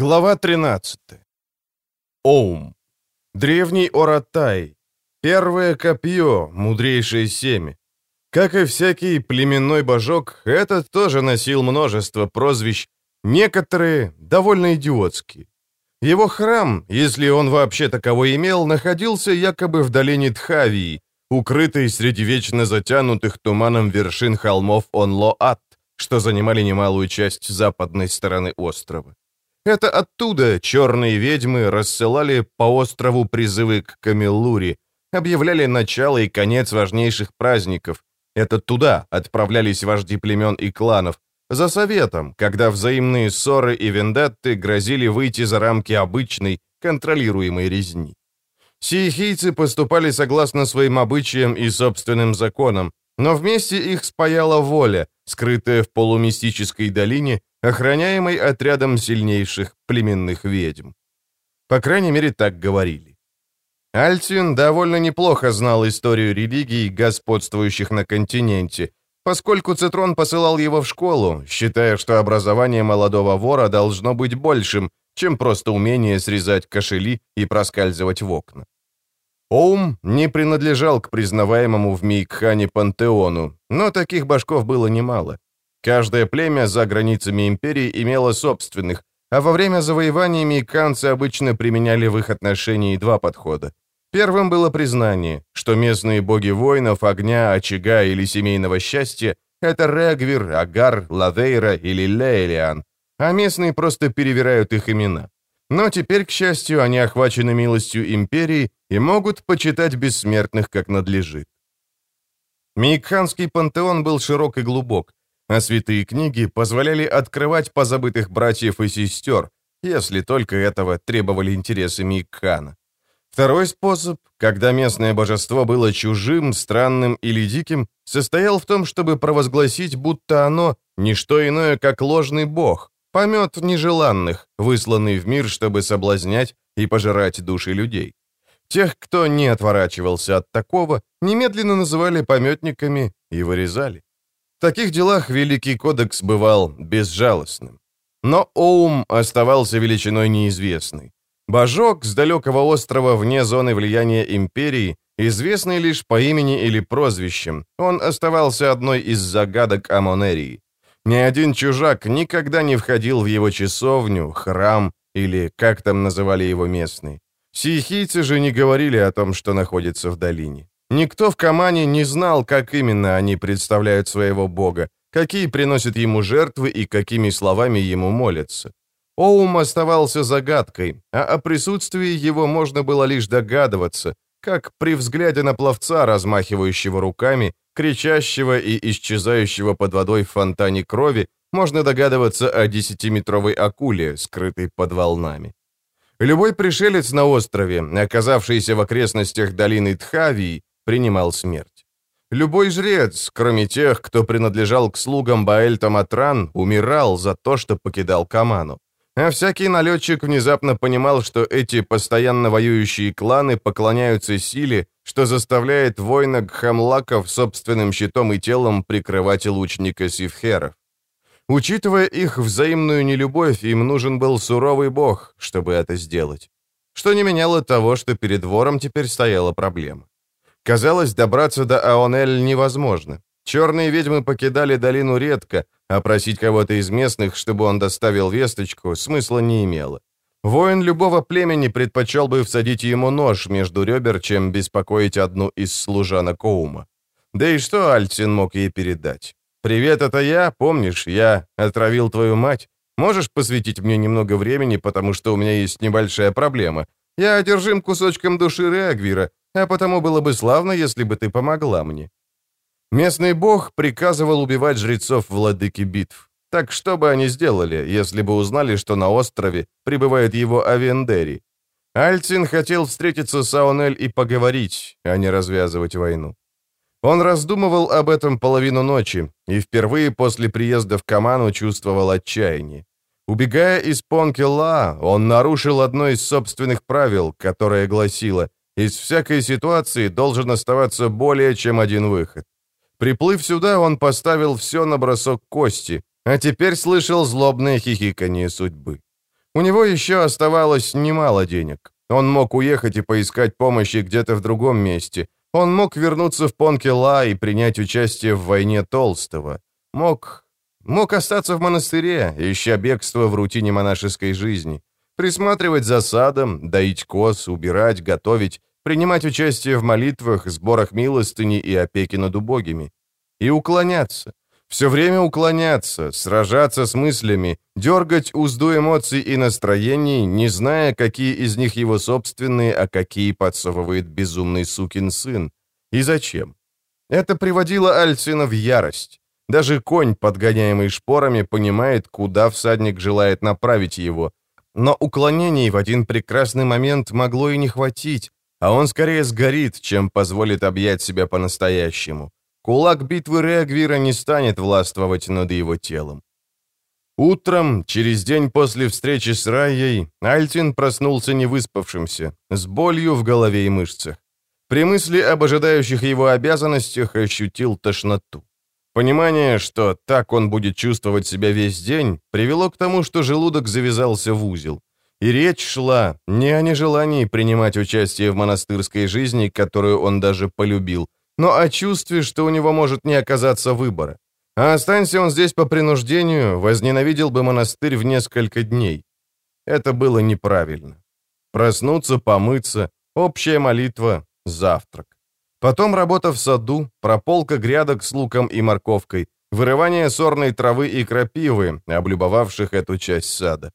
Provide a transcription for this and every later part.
Глава 13. Оум. Древний Оратай. Первое копье, мудрейшее семя. Как и всякий племенной божок, этот тоже носил множество прозвищ, некоторые довольно идиотские. Его храм, если он вообще таковой имел, находился якобы в долине Тхавии, укрытый среди вечно затянутых туманом вершин холмов Онлоат, что занимали немалую часть западной стороны острова. Это оттуда черные ведьмы рассылали по острову призывы к Камеллуре, объявляли начало и конец важнейших праздников. Это туда отправлялись вожди племен и кланов, за советом, когда взаимные ссоры и вендетты грозили выйти за рамки обычной, контролируемой резни. Сиехийцы поступали согласно своим обычаям и собственным законам, но вместе их спаяла воля, скрытая в полумистической долине, охраняемой отрядом сильнейших племенных ведьм. По крайней мере, так говорили. Альтин довольно неплохо знал историю религий, господствующих на континенте, поскольку Цитрон посылал его в школу, считая, что образование молодого вора должно быть большим, чем просто умение срезать кошели и проскальзывать в окна. Оум не принадлежал к признаваемому в Мейкхане пантеону, но таких башков было немало. Каждое племя за границами империи имело собственных, а во время завоевания мейканцы обычно применяли в их отношении два подхода. Первым было признание, что местные боги воинов, огня, очага или семейного счастья — это Регвир, Агар, Лавейра или Лейлиан, а местные просто перевирают их имена. Но теперь, к счастью, они охвачены милостью империи и могут почитать бессмертных как надлежит. Мейкханский пантеон был широк и глубок, а святые книги позволяли открывать позабытых братьев и сестер, если только этого требовали интересы Мейкхана. Второй способ, когда местное божество было чужим, странным или диким, состоял в том, чтобы провозгласить, будто оно — не что иное, как ложный бог, Помет нежеланных, высланный в мир, чтобы соблазнять и пожирать души людей. Тех, кто не отворачивался от такого, немедленно называли пометниками и вырезали. Таких делах Великий Кодекс бывал безжалостным. Но Оум оставался величиной неизвестной. Божок с далекого острова вне зоны влияния империи, известный лишь по имени или прозвищам, он оставался одной из загадок Амонерии. Ни один чужак никогда не входил в его часовню, храм или как там называли его местные. Сихийцы же не говорили о том, что находится в долине. Никто в Камане не знал, как именно они представляют своего бога, какие приносят ему жертвы и какими словами ему молятся. Оум оставался загадкой, а о присутствии его можно было лишь догадываться, как при взгляде на пловца, размахивающего руками, кричащего и исчезающего под водой в фонтане крови, можно догадываться о десятиметровой акуле, скрытой под волнами. Любой пришелец на острове, оказавшийся в окрестностях долины Тхавии, принимал смерть. Любой жрец, кроме тех, кто принадлежал к слугам Баэль-Таматран, умирал за то, что покидал Каману. А всякий налетчик внезапно понимал, что эти постоянно воюющие кланы поклоняются силе, что заставляет воина Гхамлаков собственным щитом и телом прикрывать лучника Сивхеров. Учитывая их взаимную нелюбовь, им нужен был суровый бог, чтобы это сделать. Что не меняло того, что перед вором теперь стояла проблема. Казалось, добраться до Аонель невозможно. Черные ведьмы покидали долину редко, а просить кого-то из местных, чтобы он доставил весточку, смысла не имело. Воин любого племени предпочел бы всадить ему нож между ребер, чем беспокоить одну из служанок Оума. Да и что Альцин мог ей передать? «Привет, это я, помнишь, я отравил твою мать. Можешь посвятить мне немного времени, потому что у меня есть небольшая проблема. Я одержим кусочком души Реагвира, а потому было бы славно, если бы ты помогла мне». Местный бог приказывал убивать жрецов владыки битв. Так что бы они сделали, если бы узнали, что на острове прибывает его Авендери? Альцин хотел встретиться с Аонель и поговорить, а не развязывать войну. Он раздумывал об этом половину ночи и впервые после приезда в Каману чувствовал отчаяние. Убегая из Понкела, он нарушил одно из собственных правил, которое гласило «Из всякой ситуации должен оставаться более чем один выход». Приплыв сюда, он поставил все на бросок кости, а теперь слышал злобное хихиканье судьбы. У него еще оставалось немало денег. Он мог уехать и поискать помощи где-то в другом месте. Он мог вернуться в Понкела и принять участие в войне Толстого. Мог... мог остаться в монастыре, ища бегство в рутине монашеской жизни. Присматривать за садом, доить коз, убирать, готовить, принимать участие в молитвах, сборах милостыни и опеки над убогими. И уклоняться. Все время уклоняться, сражаться с мыслями, дергать узду эмоций и настроений, не зная, какие из них его собственные, а какие подсовывает безумный сукин сын. И зачем? Это приводило Альцина в ярость. Даже конь, подгоняемый шпорами, понимает, куда всадник желает направить его. Но уклонений в один прекрасный момент могло и не хватить, а он скорее сгорит, чем позволит объять себя по-настоящему. Кулак битвы Регвира не станет властвовать над его телом. Утром, через день после встречи с Райей, Альтин проснулся невыспавшимся, с болью в голове и мышцах. При мысли об ожидающих его обязанностях ощутил тошноту. Понимание, что так он будет чувствовать себя весь день, привело к тому, что желудок завязался в узел. И речь шла не о нежелании принимать участие в монастырской жизни, которую он даже полюбил, но о чувстве, что у него может не оказаться выбора. А останься он здесь по принуждению, возненавидел бы монастырь в несколько дней. Это было неправильно. Проснуться, помыться, общая молитва, завтрак. Потом работа в саду, прополка грядок с луком и морковкой, вырывание сорной травы и крапивы, облюбовавших эту часть сада.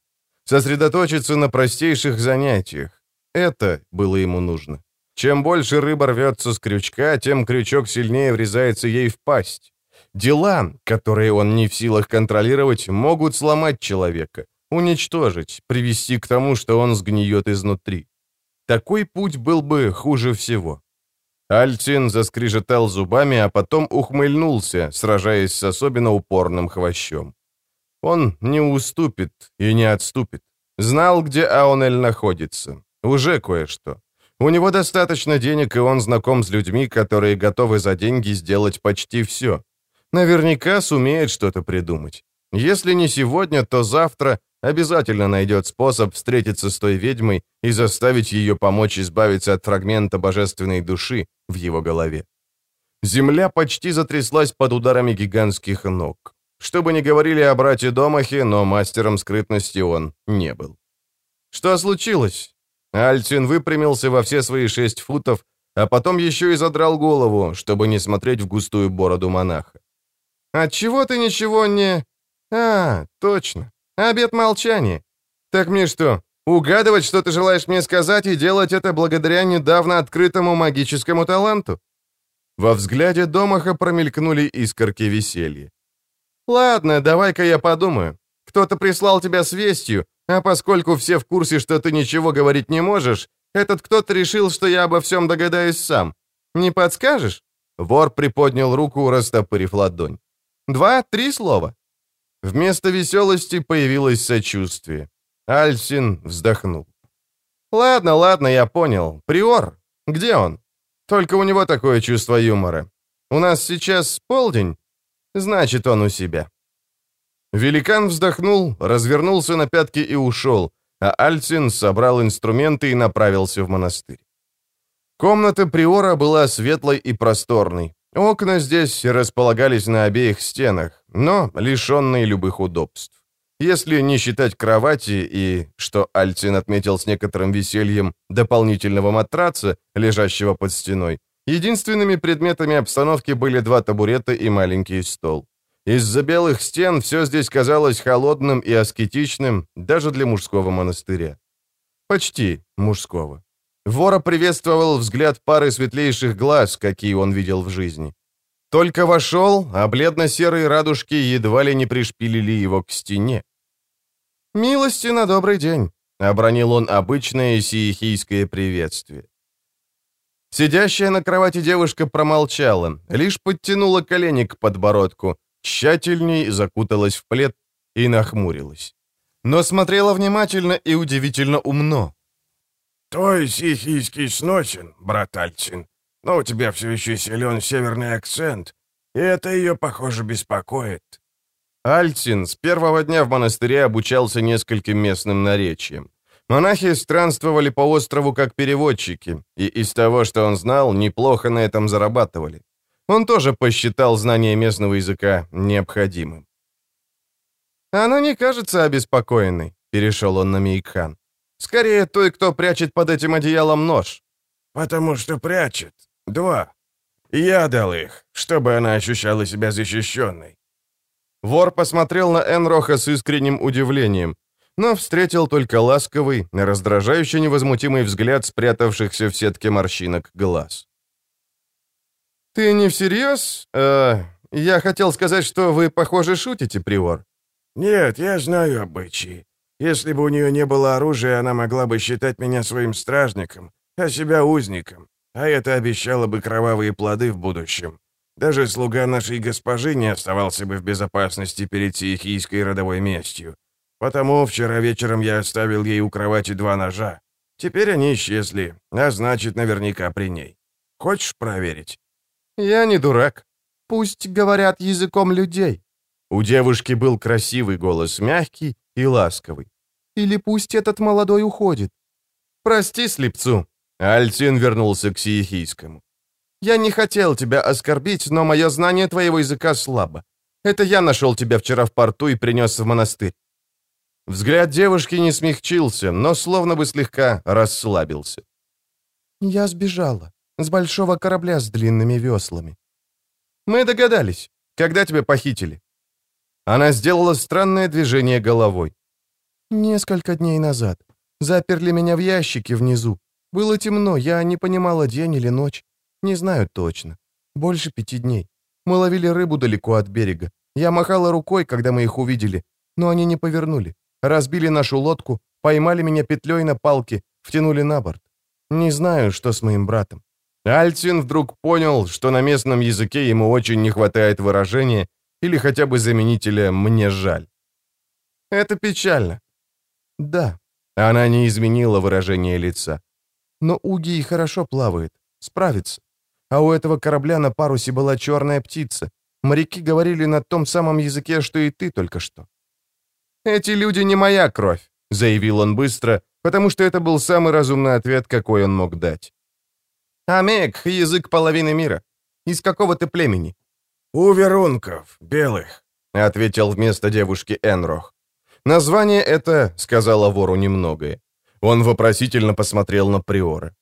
Сосредоточиться на простейших занятиях. Это было ему нужно. Чем больше рыба рвется с крючка, тем крючок сильнее врезается ей в пасть. Дела, которые он не в силах контролировать, могут сломать человека, уничтожить, привести к тому, что он сгниет изнутри. Такой путь был бы хуже всего. Альтин заскрежетал зубами, а потом ухмыльнулся, сражаясь с особенно упорным хвощом. Он не уступит и не отступит. Знал, где Аунель находится. Уже кое-что. У него достаточно денег, и он знаком с людьми, которые готовы за деньги сделать почти все. Наверняка сумеет что-то придумать. Если не сегодня, то завтра обязательно найдет способ встретиться с той ведьмой и заставить ее помочь избавиться от фрагмента божественной души в его голове. Земля почти затряслась под ударами гигантских ног. Что бы ни говорили о брате Домахе, но мастером скрытности он не был. «Что случилось?» Альцин выпрямился во все свои шесть футов, а потом еще и задрал голову, чтобы не смотреть в густую бороду монаха. «Отчего ты ничего не...» «А, точно. Обед молчания. Так мне что, угадывать, что ты желаешь мне сказать, и делать это благодаря недавно открытому магическому таланту?» Во взгляде Домаха промелькнули искорки веселья. «Ладно, давай-ка я подумаю. Кто-то прислал тебя с вестью, а поскольку все в курсе, что ты ничего говорить не можешь, этот кто-то решил, что я обо всем догадаюсь сам. Не подскажешь?» Вор приподнял руку, растопырив ладонь. «Два-три слова». Вместо веселости появилось сочувствие. Альсин вздохнул. «Ладно, ладно, я понял. Приор. Где он? Только у него такое чувство юмора. У нас сейчас полдень. Значит, он у себя». Великан вздохнул, развернулся на пятки и ушел, а Альцин собрал инструменты и направился в монастырь. Комната Приора была светлой и просторной. Окна здесь располагались на обеих стенах, но лишенные любых удобств. Если не считать кровати и, что Альцин отметил с некоторым весельем, дополнительного матраца, лежащего под стеной, единственными предметами обстановки были два табурета и маленький стол. Из-за белых стен все здесь казалось холодным и аскетичным даже для мужского монастыря. Почти мужского. Вора приветствовал взгляд пары светлейших глаз, какие он видел в жизни. Только вошел, а бледно-серые радужки едва ли не пришпилили его к стене. «Милости на добрый день», — обронил он обычное сиехийское приветствие. Сидящая на кровати девушка промолчала, лишь подтянула колени к подбородку, тщательней закуталась в плед и нахмурилась. Но смотрела внимательно и удивительно умно. «Твой сихийский сносен, брат Альцин, но у тебя все еще силен северный акцент, и это ее, похоже, беспокоит». Альцин с первого дня в монастыре обучался нескольким местным наречиям. Монахи странствовали по острову как переводчики, и из того, что он знал, неплохо на этом зарабатывали. Он тоже посчитал знание местного языка необходимым. «Она не кажется обеспокоенной», — перешел он на Мейкхан. «Скорее той, кто прячет под этим одеялом нож». «Потому что прячет. Два. Я дал их, чтобы она ощущала себя защищенной». Вор посмотрел на Энроха с искренним удивлением, но встретил только ласковый, раздражающий невозмутимый взгляд спрятавшихся в сетке морщинок глаз. «Ты не всерьез? Э, я хотел сказать, что вы, похоже, шутите, Приор». «Нет, я знаю обычаи. Если бы у нее не было оружия, она могла бы считать меня своим стражником, а себя узником, а это обещало бы кровавые плоды в будущем. Даже слуга нашей госпожи не оставался бы в безопасности перед сиехийской родовой местью. Потому вчера вечером я оставил ей у кровати два ножа. Теперь они исчезли, а значит, наверняка при ней. Хочешь проверить?» «Я не дурак. Пусть говорят языком людей». У девушки был красивый голос, мягкий и ласковый. «Или пусть этот молодой уходит». «Прости, слепцу». Альтин вернулся к Сиехийскому. «Я не хотел тебя оскорбить, но мое знание твоего языка слабо. Это я нашел тебя вчера в порту и принес в монастырь. Взгляд девушки не смягчился, но словно бы слегка расслабился. «Я сбежала. С большого корабля с длинными веслами». «Мы догадались. Когда тебя похитили?» Она сделала странное движение головой. «Несколько дней назад. Заперли меня в ящике внизу. Было темно, я не понимала, день или ночь. Не знаю точно. Больше пяти дней. Мы ловили рыбу далеко от берега. Я махала рукой, когда мы их увидели, но они не повернули разбили нашу лодку, поймали меня петлей на палке, втянули на борт. Не знаю, что с моим братом. Альцин вдруг понял, что на местном языке ему очень не хватает выражения или хотя бы заменителя «мне жаль». Это печально. Да, она не изменила выражение лица. Но Угий хорошо плавает, справится. А у этого корабля на парусе была черная птица. Моряки говорили на том самом языке, что и ты только что. «Эти люди не моя кровь», — заявил он быстро, потому что это был самый разумный ответ, какой он мог дать. «Амек — язык половины мира. Из какого ты племени?» «У верунков, белых», — ответил вместо девушки Энрох. Название это сказала вору немногое. Он вопросительно посмотрел на Приора.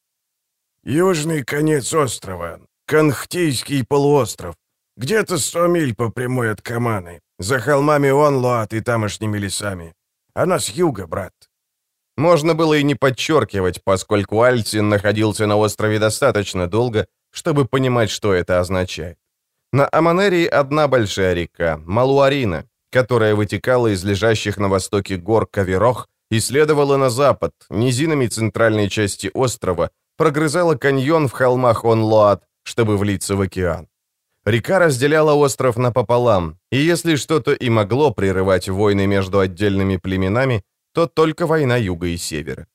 «Южный конец острова, Канхтийский полуостров. Где-то сто миль по прямой от Каманы. За холмами Онлоат и тамошними лесами. Она с юга, брат». Можно было и не подчеркивать, поскольку Альцин находился на острове достаточно долго, чтобы понимать, что это означает. На Аманерии одна большая река, Малуарина, которая вытекала из лежащих на востоке гор Каверох и следовала на запад, низинами центральной части острова, прогрызала каньон в холмах Онлоат, чтобы влиться в океан. Река разделяла остров напополам, и если что-то и могло прерывать войны между отдельными племенами, то только война юга и севера.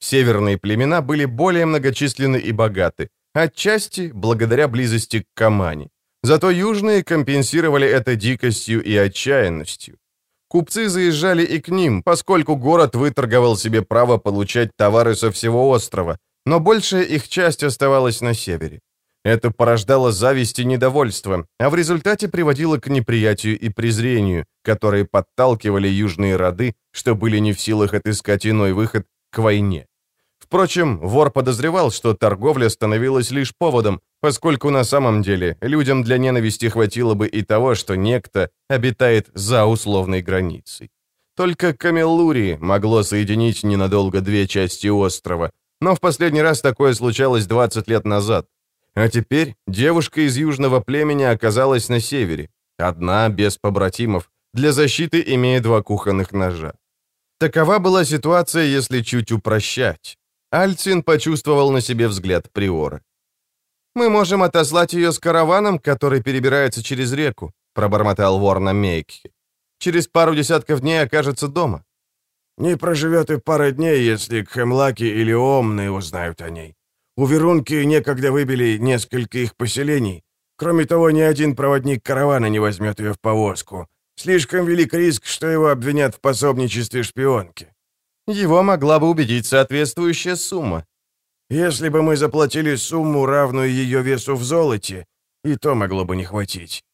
Северные племена были более многочисленны и богаты, отчасти благодаря близости к Камани. Зато южные компенсировали это дикостью и отчаянностью. Купцы заезжали и к ним, поскольку город выторговал себе право получать товары со всего острова, но большая их часть оставалась на севере. Это порождало зависть и недовольство, а в результате приводило к неприятию и презрению, которые подталкивали южные роды, что были не в силах отыскать иной выход к войне. Впрочем, вор подозревал, что торговля становилась лишь поводом, поскольку на самом деле людям для ненависти хватило бы и того, что некто обитает за условной границей. Только Камеллури могло соединить ненадолго две части острова, но в последний раз такое случалось 20 лет назад, а теперь девушка из южного племени оказалась на севере, одна, без побратимов, для защиты имея два кухонных ножа. Такова была ситуация, если чуть упрощать. Альцин почувствовал на себе взгляд Приора. «Мы можем отослать ее с караваном, который перебирается через реку», пробормотал вор на. «Через пару десятков дней окажется дома». «Не проживет и пары дней, если Хемлаки или Омны узнают о ней. У Верунки некогда выбили несколько их поселений. Кроме того, ни один проводник каравана не возьмет ее в повозку. Слишком велик риск, что его обвинят в пособничестве шпионки. Его могла бы убедить соответствующая сумма. Если бы мы заплатили сумму, равную ее весу в золоте, и то могло бы не хватить.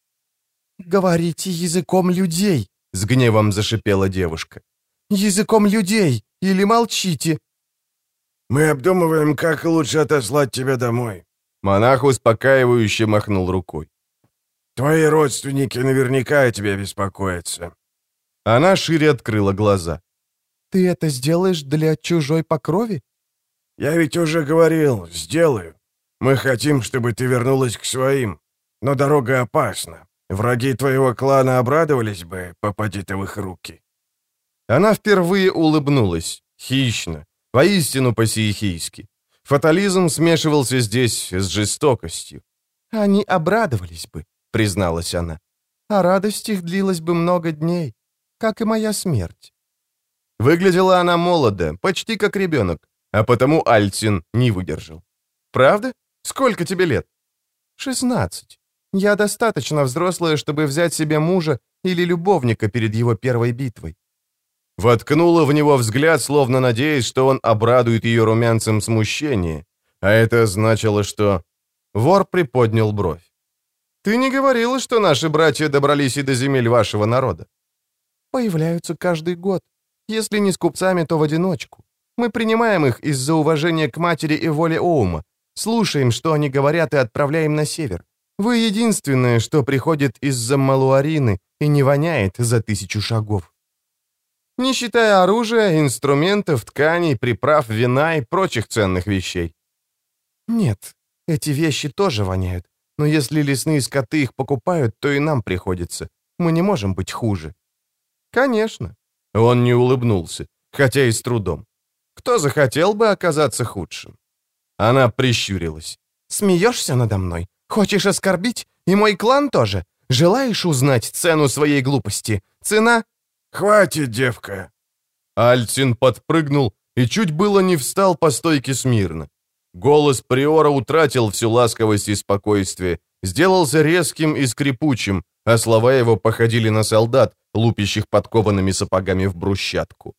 «Говорите языком людей», — с гневом зашипела девушка. «Языком людей, или молчите». «Мы обдумываем, как лучше отослать тебя домой». Монах успокаивающе махнул рукой. «Твои родственники наверняка о тебе беспокоятся». Она шире открыла глаза. «Ты это сделаешь для чужой покрови?» «Я ведь уже говорил, сделаю. Мы хотим, чтобы ты вернулась к своим. Но дорога опасна. Враги твоего клана обрадовались бы, попади ты в их руки». Она впервые улыбнулась, хищно, воистину по-сиехийски. Фатализм смешивался здесь с жестокостью. «Они обрадовались бы», — призналась она. «А радость их длилась бы много дней, как и моя смерть». Выглядела она молодо, почти как ребенок, а потому Альтин не выдержал. «Правда? Сколько тебе лет?» «Шестнадцать. Я достаточно взрослая, чтобы взять себе мужа или любовника перед его первой битвой. Воткнула в него взгляд, словно надеясь, что он обрадует ее румянцем смущения. А это значило, что... Вор приподнял бровь. «Ты не говорила, что наши братья добрались и до земель вашего народа?» «Появляются каждый год. Если не с купцами, то в одиночку. Мы принимаем их из-за уважения к матери и воле Оума, слушаем, что они говорят, и отправляем на север. Вы единственное, что приходит из-за Малуарины и не воняет за тысячу шагов не считая оружия, инструментов, тканей, приправ, вина и прочих ценных вещей. Нет, эти вещи тоже воняют, но если лесные скоты их покупают, то и нам приходится. Мы не можем быть хуже. Конечно. Он не улыбнулся, хотя и с трудом. Кто захотел бы оказаться худшим? Она прищурилась. «Смеешься надо мной? Хочешь оскорбить? И мой клан тоже? Желаешь узнать цену своей глупости? Цена «Хватит, девка!» Альцин подпрыгнул и чуть было не встал по стойке смирно. Голос Приора утратил всю ласковость и спокойствие, сделался резким и скрипучим, а слова его походили на солдат, лупящих подкованными сапогами в брусчатку.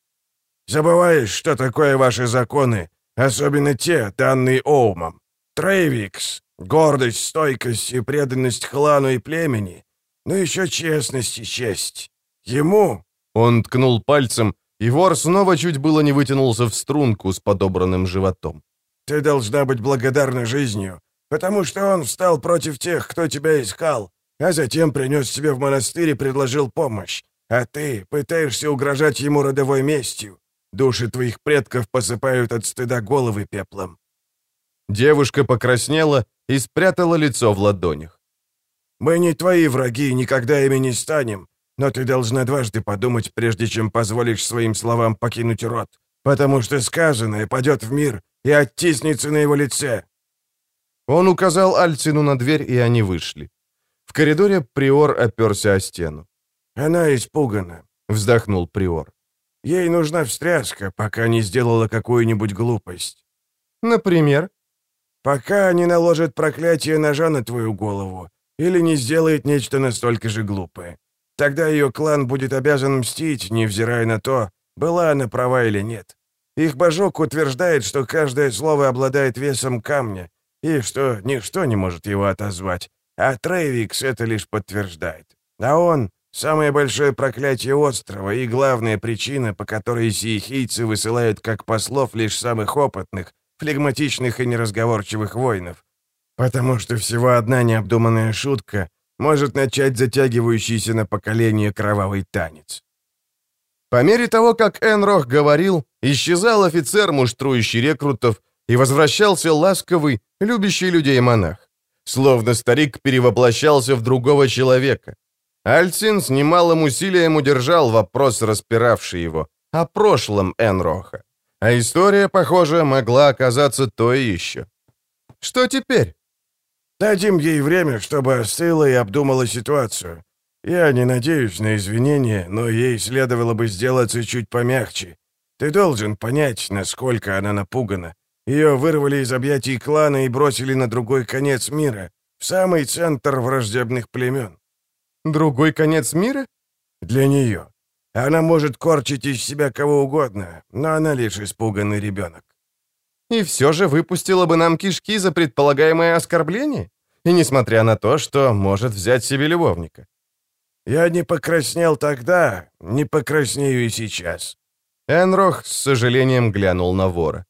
«Забываешь, что такое ваши законы, особенно те, данные Оумом. Трейвикс, гордость, стойкость и преданность клану и племени, но еще честность и честь. Ему, он ткнул пальцем, и вор снова чуть было не вытянулся в струнку с подобранным животом. «Ты должна быть благодарна жизнью, потому что он встал против тех, кто тебя искал, а затем принес тебе в монастырь и предложил помощь. А ты пытаешься угрожать ему родовой местью. Души твоих предков посыпают от стыда головы пеплом». Девушка покраснела и спрятала лицо в ладонях. «Мы не твои враги никогда ими не станем, но ты должна дважды подумать, прежде чем позволишь своим словам покинуть рот, потому что сказанное падет в мир и оттиснется на его лице». Он указал Альцину на дверь, и они вышли. В коридоре Приор оперся о стену. «Она испугана», — вздохнул Приор. «Ей нужна встряска, пока не сделала какую-нибудь глупость». «Например?» «Пока не наложит проклятие ножа на твою голову или не сделает нечто настолько же глупое. Тогда ее клан будет обязан мстить, невзирая на то, была она права или нет. Их божок утверждает, что каждое слово обладает весом камня, и что ничто не может его отозвать, а Трейвикс это лишь подтверждает. А он — самое большое проклятие острова и главная причина, по которой сиехийцы высылают как послов лишь самых опытных, флегматичных и неразговорчивых воинов. Потому что всего одна необдуманная шутка может начать затягивающийся на поколение кровавый танец. По мере того, как Энрох говорил, исчезал офицер, муштрующий рекрутов, и возвращался ласковый, любящий людей монах. Словно старик перевоплощался в другого человека. Альцин с немалым усилием удержал вопрос, распиравший его, о прошлом Энроха. А история, похоже, могла оказаться той еще. Что теперь? Дадим ей время, чтобы остыла и обдумала ситуацию. Я не надеюсь на извинения, но ей следовало бы сделаться чуть помягче. Ты должен понять, насколько она напугана. Ее вырвали из объятий клана и бросили на другой конец мира, в самый центр враждебных племен. Другой конец мира? Для нее. Она может корчить из себя кого угодно, но она лишь испуганный ребенок. И все же выпустила бы нам кишки за предполагаемое оскорбление? И несмотря на то, что может взять себе любовника. Я не покраснел тогда, не покраснею и сейчас. Энрох с сожалением глянул на вора.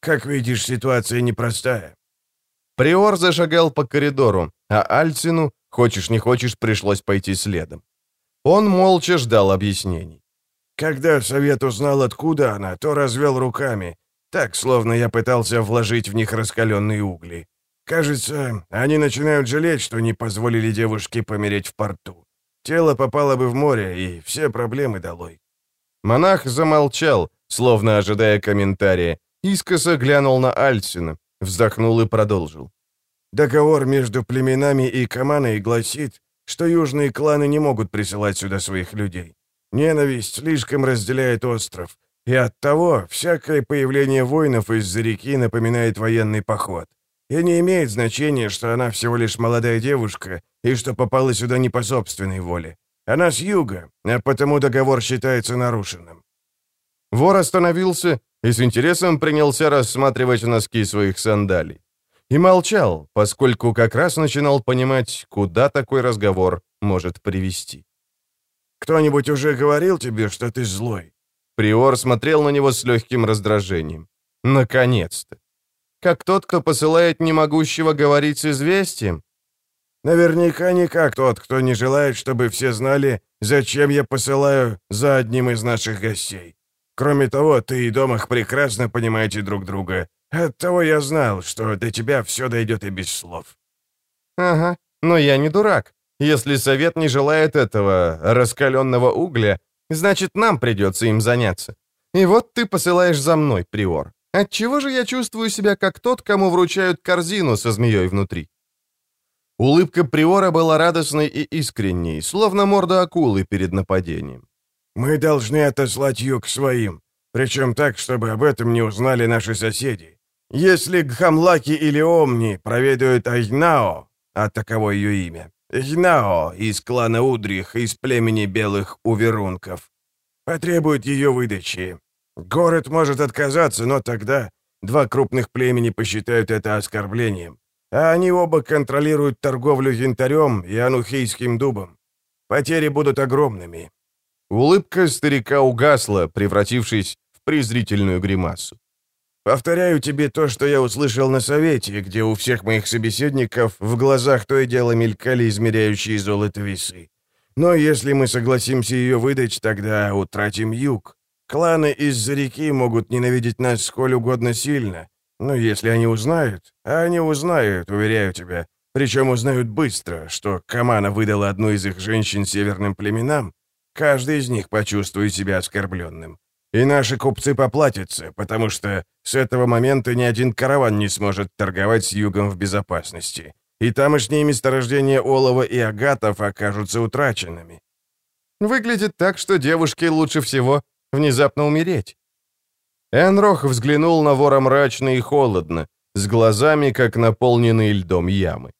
Как видишь, ситуация непростая. Приор зашагал по коридору, а Альцину, хочешь не хочешь, пришлось пойти следом. Он молча ждал объяснений. Когда совет узнал, откуда она, то развел руками, так, словно я пытался вложить в них раскаленные угли. Кажется, они начинают жалеть, что не позволили девушке помереть в порту. Тело попало бы в море, и все проблемы долой. Монах замолчал, словно ожидая комментария, искоса глянул на Альцина, вздохнул и продолжил. Договор между племенами и Каманой гласит, что южные кланы не могут присылать сюда своих людей. Ненависть слишком разделяет остров, и оттого всякое появление воинов из-за реки напоминает военный поход. И не имеет значения, что она всего лишь молодая девушка, и что попала сюда не по собственной воле. Она с юга, а потому договор считается нарушенным. Вор остановился и с интересом принялся рассматривать носки своих сандалий. И молчал, поскольку как раз начинал понимать, куда такой разговор может привести. «Кто-нибудь уже говорил тебе, что ты злой?» Приор смотрел на него с легким раздражением. «Наконец-то! Как тот, кто посылает немогущего говорить с известием?» «Наверняка не как тот, кто не желает, чтобы все знали, зачем я посылаю за одним из наших гостей. Кроме того, ты и Домах прекрасно понимаете друг друга, Оттого я знал, что до тебя все дойдет и без слов». «Ага, но я не дурак. Если совет не желает этого раскаленного угля, значит, нам придется им заняться. И вот ты посылаешь за мной, Приор. Отчего же я чувствую себя как тот, кому вручают корзину со змеей внутри?» Улыбка Приора была радостной и искренней, словно морда акулы перед нападением. «Мы должны отослать юг своим, причем так, чтобы об этом не узнали наши соседи. Если Гхамлаки или Омни проведают Айнао, а таково ее имя, Айнао из клана Удрих, из племени белых уверунков, потребуют ее выдачи. Город может отказаться, но тогда два крупных племени посчитают это оскорблением, а они оба контролируют торговлю янтарем и анухейским дубом. Потери будут огромными. Улыбка старика угасла, превратившись в презрительную гримасу. Повторяю тебе то, что я услышал на совете, где у всех моих собеседников в глазах то и дело мелькали измеряющие золото весы. Но если мы согласимся ее выдать, тогда утратим юг. Кланы из-за реки могут ненавидеть нас сколь угодно сильно. Но если они узнают, а они узнают, уверяю тебя, причем узнают быстро, что Камана выдала одну из их женщин северным племенам, каждый из них почувствует себя оскорбленным. И наши купцы поплатятся, потому что с этого момента ни один караван не сможет торговать с югом в безопасности. И тамошние месторождения олова и агатов окажутся утраченными. Выглядит так, что девушке лучше всего внезапно умереть. Энрох взглянул на вора мрачно и холодно, с глазами, как наполненные льдом ямы.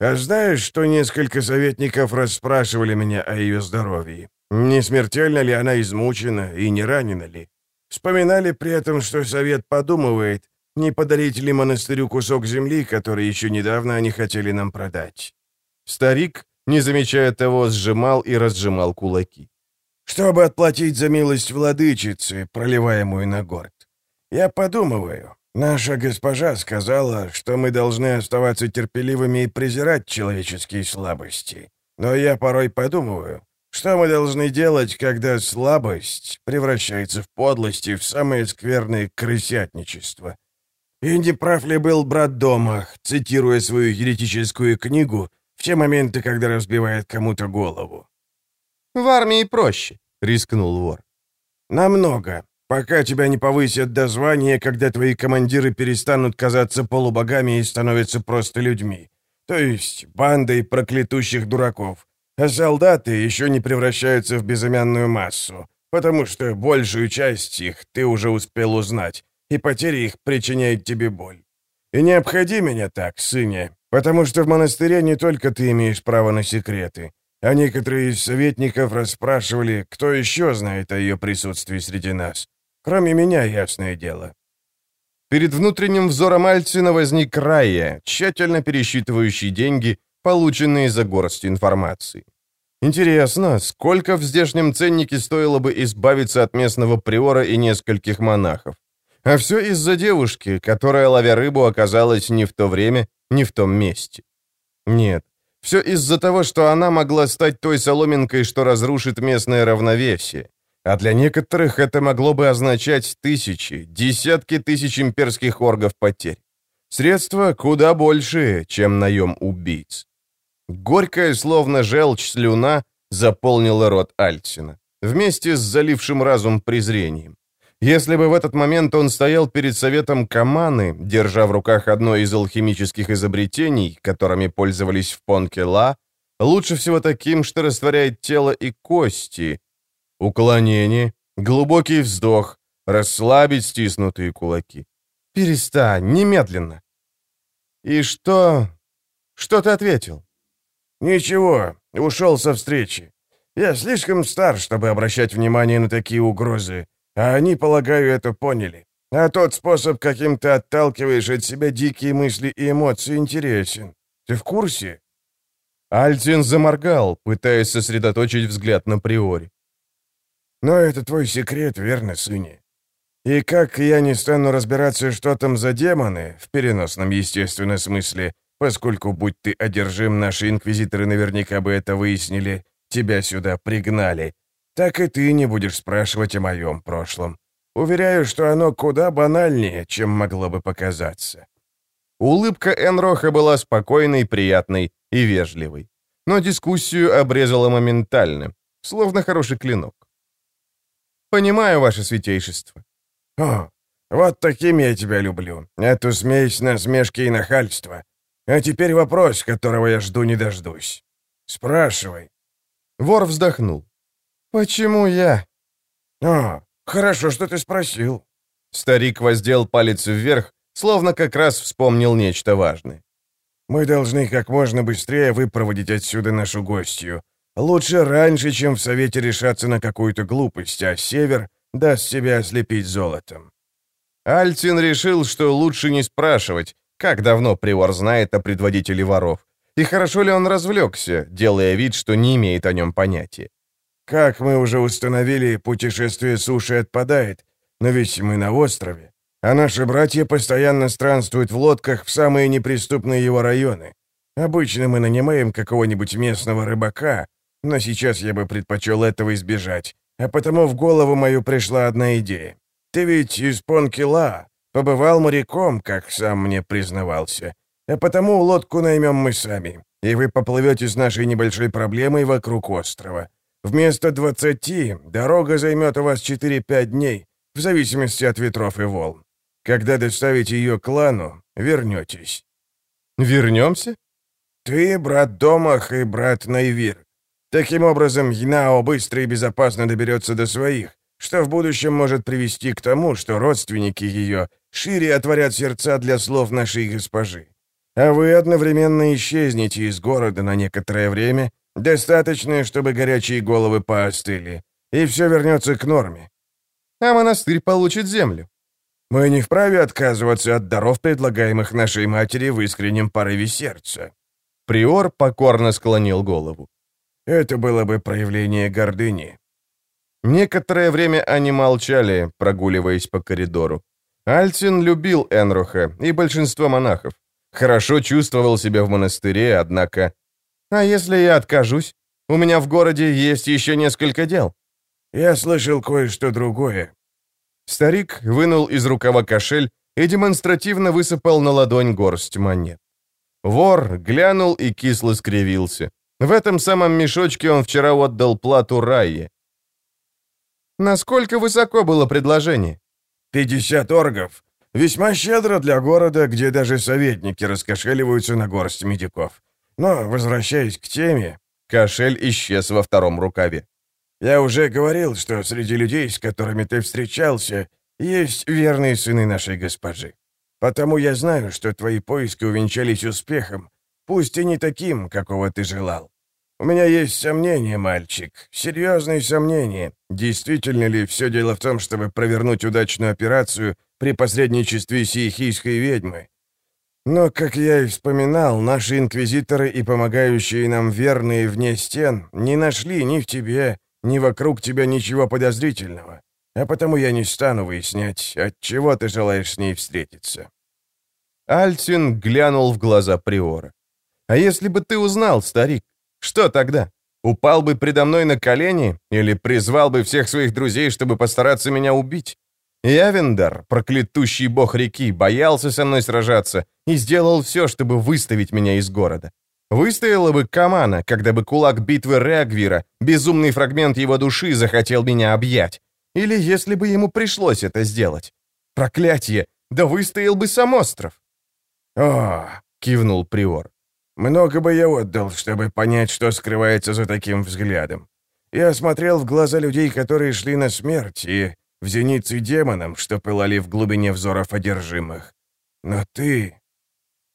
«А знаешь, что несколько советников расспрашивали меня о ее здоровье? Не смертельно ли она измучена и не ранена ли? Вспоминали при этом, что совет подумывает, не подарить ли монастырю кусок земли, который еще недавно они хотели нам продать. Старик, не замечая того, сжимал и разжимал кулаки. Чтобы отплатить за милость владычицы, проливаемую на город. Я подумываю, наша госпожа сказала, что мы должны оставаться терпеливыми и презирать человеческие слабости. Но я порой подумываю, что мы должны делать, когда слабость превращается в подлость и в самое скверное крысятничество? И не прав ли был брат Домах, цитируя свою еретическую книгу, в те моменты, когда разбивает кому-то голову? «В армии проще», — рискнул вор. «Намного. Пока тебя не повысят до звания, когда твои командиры перестанут казаться полубогами и становятся просто людьми. То есть бандой проклятущих дураков, а солдаты еще не превращаются в безымянную массу, потому что большую часть их ты уже успел узнать, и потери их причиняют тебе боль. И не обходи меня так, сыне, потому что в монастыре не только ты имеешь право на секреты. а некоторые из советников расспрашивали, кто еще знает о ее присутствии среди нас. Кроме меня, ясное дело. Перед внутренним взором Альцина возник Райя, тщательно пересчитывающий деньги, полученные за горсть информации. Интересно, сколько в здешнем ценнике стоило бы избавиться от местного приора и нескольких монахов? А все из-за девушки, которая, ловя рыбу, оказалась не в то время, не в том месте. Нет, все из-за того, что она могла стать той соломинкой, что разрушит местное равновесие. А для некоторых это могло бы означать тысячи, десятки тысяч имперских оргов потерь. Средства куда большие, чем наем убийц. Горькая, словно желчь слюна, заполнила рот Альтсина, вместе с залившим разум презрением. Если бы в этот момент он стоял перед советом Каманы, держа в руках одно из алхимических изобретений, которыми пользовались в Понкела, лучше всего таким, что растворяет тело и кости, уклонение, глубокий вздох, расслабить стиснутые кулаки. «Перестань, немедленно!» «И что... что ты ответил?» «Ничего, ушел со встречи. Я слишком стар, чтобы обращать внимание на такие угрозы, а они, полагаю, это поняли. А тот способ, каким ты отталкиваешь от себя дикие мысли и эмоции, интересен. Ты в курсе?» Альтин заморгал, пытаясь сосредоточить взгляд на приоре. «Но это твой секрет, верно, сыне? И как я не стану разбираться, что там за демоны, в переносном, естественно, смысле, поскольку, будь ты одержим, наши инквизиторы наверняка бы это выяснили, тебя сюда пригнали, так и ты не будешь спрашивать о моем прошлом. Уверяю, что оно куда банальнее, чем могло бы показаться». Улыбка Энроха была спокойной, приятной и вежливой. Но дискуссию обрезала моментально, словно хороший клинок. «Понимаю, ваше святейшество». «О, вот таким я тебя люблю. Эту смесь насмешки и нахальства. А теперь вопрос, которого я жду не дождусь. Спрашивай». Вор вздохнул. «Почему я?» «О, хорошо, что ты спросил». Старик воздел палец вверх, словно как раз вспомнил нечто важное. «Мы должны как можно быстрее выпроводить отсюда нашу гостью. Лучше раньше, чем в Совете решаться на какую-то глупость, а Север даст себя ослепить золотом». Альтин решил, что лучше не спрашивать, как давно Приор знает о предводителе воров, и хорошо ли он развлекся, делая вид, что не имеет о нем понятия. «Как мы уже установили, путешествие суши отпадает, но ведь мы на острове, а наши братья постоянно странствуют в лодках в самые неприступные его районы. Обычно мы нанимаем какого-нибудь местного рыбака, но сейчас я бы предпочел этого избежать, а потому в голову мою пришла одна идея. Ты ведь из Понкила, побывал моряком, как сам мне признавался, а потому лодку наймем мы сами, и вы поплывете с нашей небольшой проблемой вокруг острова. Вместо двадцати дорога займет у вас 4-5 дней, в зависимости от ветров и волн. Когда доставите ее клану, вернетесь». «Вернемся?» «Ты, брат Домах и брат Найвир. Таким образом, Йнао быстро и безопасно доберется до своих, что в будущем может привести к тому, что родственники ее шире отворят сердца для слов нашей госпожи. А вы одновременно исчезнете из города на некоторое время, достаточное, чтобы горячие головы поостыли, и все вернется к норме. А монастырь получит землю. Мы не вправе отказываться от даров, предлагаемых нашей матери в искреннем порыве сердца. Приор покорно склонил голову. Это было бы проявление гордыни. Некоторое время они молчали, прогуливаясь по коридору. Альтин любил Энруха и большинство монахов. Хорошо чувствовал себя в монастыре, однако... «А если я откажусь? У меня в городе есть еще несколько дел». «Я слышал кое-что другое». Старик вынул из рукава кошель и демонстративно высыпал на ладонь горсть монет. Вор глянул и кисло скривился. В этом самом мешочке он вчера отдал плату Райе. Насколько высоко было предложение? «Пятьдесят оргов. Весьма щедро для города, где даже советники раскошеливаются на горсть медиков. Но, возвращаясь к теме...» Кошель исчез во втором рукаве. «Я уже говорил, что среди людей, с которыми ты встречался, есть верные сыны нашей госпожи. Потому я знаю, что твои поиски увенчались успехом, Пусть и не таким, какого ты желал. У меня есть сомнения, мальчик, серьезные сомнения. Действительно ли все дело в том, чтобы провернуть удачную операцию при посредничестве сиехийской ведьмы? Но, как я и вспоминал, наши инквизиторы и помогающие нам верные вне стен не нашли ни в тебе, ни вокруг тебя ничего подозрительного. А потому я не стану выяснять, от чего ты желаешь с ней встретиться. Альтин глянул в глаза Приора. «А если бы ты узнал, старик, что тогда? Упал бы предо мной на колени или призвал бы всех своих друзей, чтобы постараться меня убить? Явендар, проклятущий бог реки, боялся со мной сражаться и сделал все, чтобы выставить меня из города. Выстояла бы Камана, когда бы кулак битвы Реагвира, безумный фрагмент его души, захотел меня объять. Или если бы ему пришлось это сделать. Проклятие! Да выстоял бы сам остров. «О!» — кивнул Приор. «Много бы я отдал, чтобы понять, что скрывается за таким взглядом. Я смотрел в глаза людей, которые шли на смерть, и в зеницы демонам, что пылали в глубине взоров одержимых. Но ты...»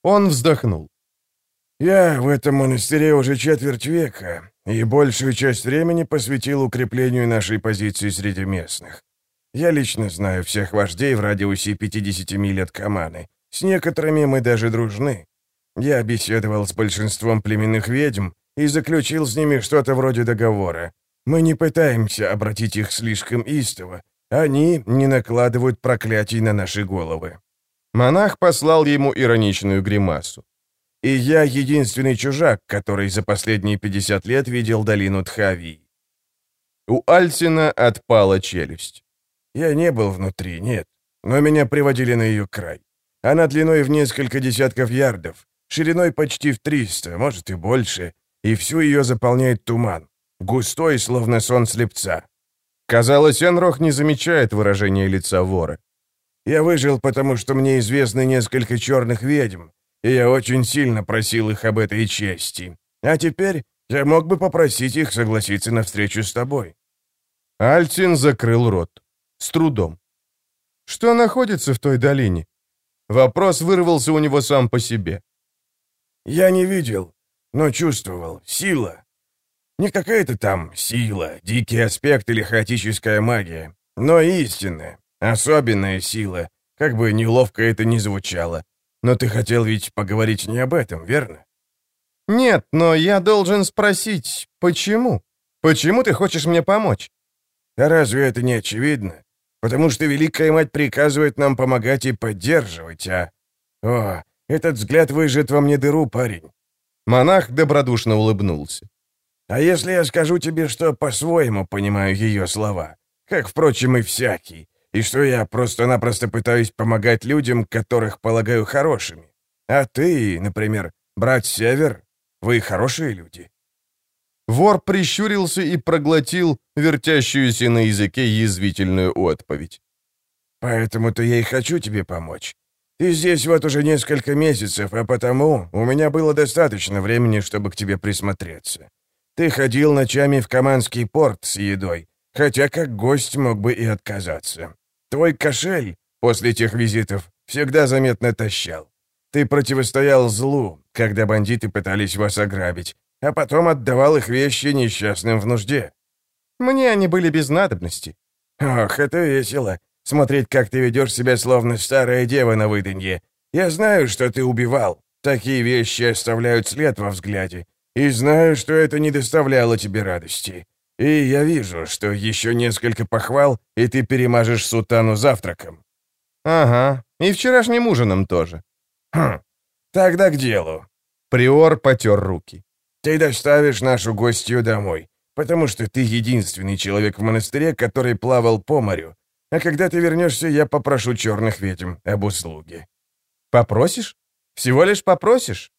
Он вздохнул. «Я в этом монастыре уже четверть века, и большую часть времени посвятил укреплению нашей позиции среди местных. Я лично знаю всех вождей в радиусе 50 миль от Каманы, с некоторыми мы даже дружны. Я беседовал с большинством племенных ведьм и заключил с ними что-то вроде договора. Мы не пытаемся обратить их слишком истово. Они не накладывают проклятий на наши головы». Монах послал ему ироничную гримасу. «И я единственный чужак, который за последние 50 лет видел долину Тхавии». У Альсина отпала челюсть. «Я не был внутри, нет, но меня приводили на ее край. Она длиной в несколько десятков ярдов, шириной почти в 300, может и больше, и всю ее заполняет туман, густой, словно сон слепца. Казалось, Энрох не замечает выражения лица вора. «Я выжил, потому что мне известны несколько черных ведьм, и я очень сильно просил их об этой чести. А теперь я мог бы попросить их согласиться на встречу с тобой». Альтин закрыл рот. С трудом. «Что находится в той долине?» Вопрос вырвался у него сам по себе. «Я не видел, но чувствовал. Сила. Не какая-то там сила, дикий аспект или хаотическая магия, но истинная, особенная сила, как бы неловко это ни звучало. Но ты хотел ведь поговорить не об этом, верно?» «Нет, но я должен спросить, почему? Почему ты хочешь мне помочь?» «А разве это не очевидно? потому что Великая Мать приказывает нам помогать и поддерживать, а... О, этот взгляд выжжет во мне дыру, парень». Монах добродушно улыбнулся. «А если я скажу тебе, что по-своему понимаю ее слова, как, впрочем, и всякий, и что я просто-напросто пытаюсь помогать людям, которых полагаю хорошими? А ты, например, брат Север, вы хорошие люди?» Вор прищурился и проглотил вертящуюся на языке язвительную отповедь. «Поэтому-то я и хочу тебе помочь. Ты здесь вот уже несколько месяцев, а потому у меня было достаточно времени, чтобы к тебе присмотреться. Ты ходил ночами в Каманский порт с едой, хотя как гость мог бы и отказаться. Твой кошель после тех визитов всегда заметно тащал. Ты противостоял злу, когда бандиты пытались вас ограбить, а потом отдавал их вещи несчастным в нужде. Мне они были без надобности. Ох, это весело. Смотреть, как ты ведешь себя, словно старая дева на выданье. Я знаю, что ты убивал. Такие вещи оставляют след во взгляде. И знаю, что это не доставляло тебе радости. И я вижу, что еще несколько похвал, и ты перемажешь сутану завтраком. Ага, и вчерашним ужином тоже. Хм, тогда к делу. Приор потер руки. Ты доставишь нашу гостью домой, потому что ты единственный человек в монастыре, который плавал по морю. А когда ты вернешься, я попрошу черных ведьм об услуге». «Попросишь? Всего лишь попросишь?»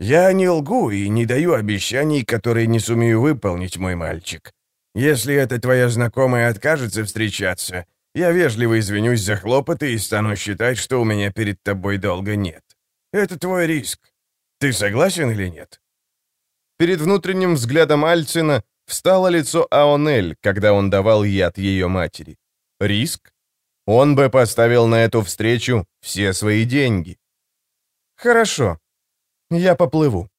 «Я не лгу и не даю обещаний, которые не сумею выполнить, мой мальчик. Если эта твоя знакомая откажется встречаться, я вежливо извинюсь за хлопоты и стану считать, что у меня перед тобой долга нет. Это твой риск. Ты согласен или нет?» Перед внутренним взглядом Альцина встало лицо Аонель, когда он давал яд ее матери. Риск? Он бы поставил на эту встречу все свои деньги. «Хорошо. Я поплыву».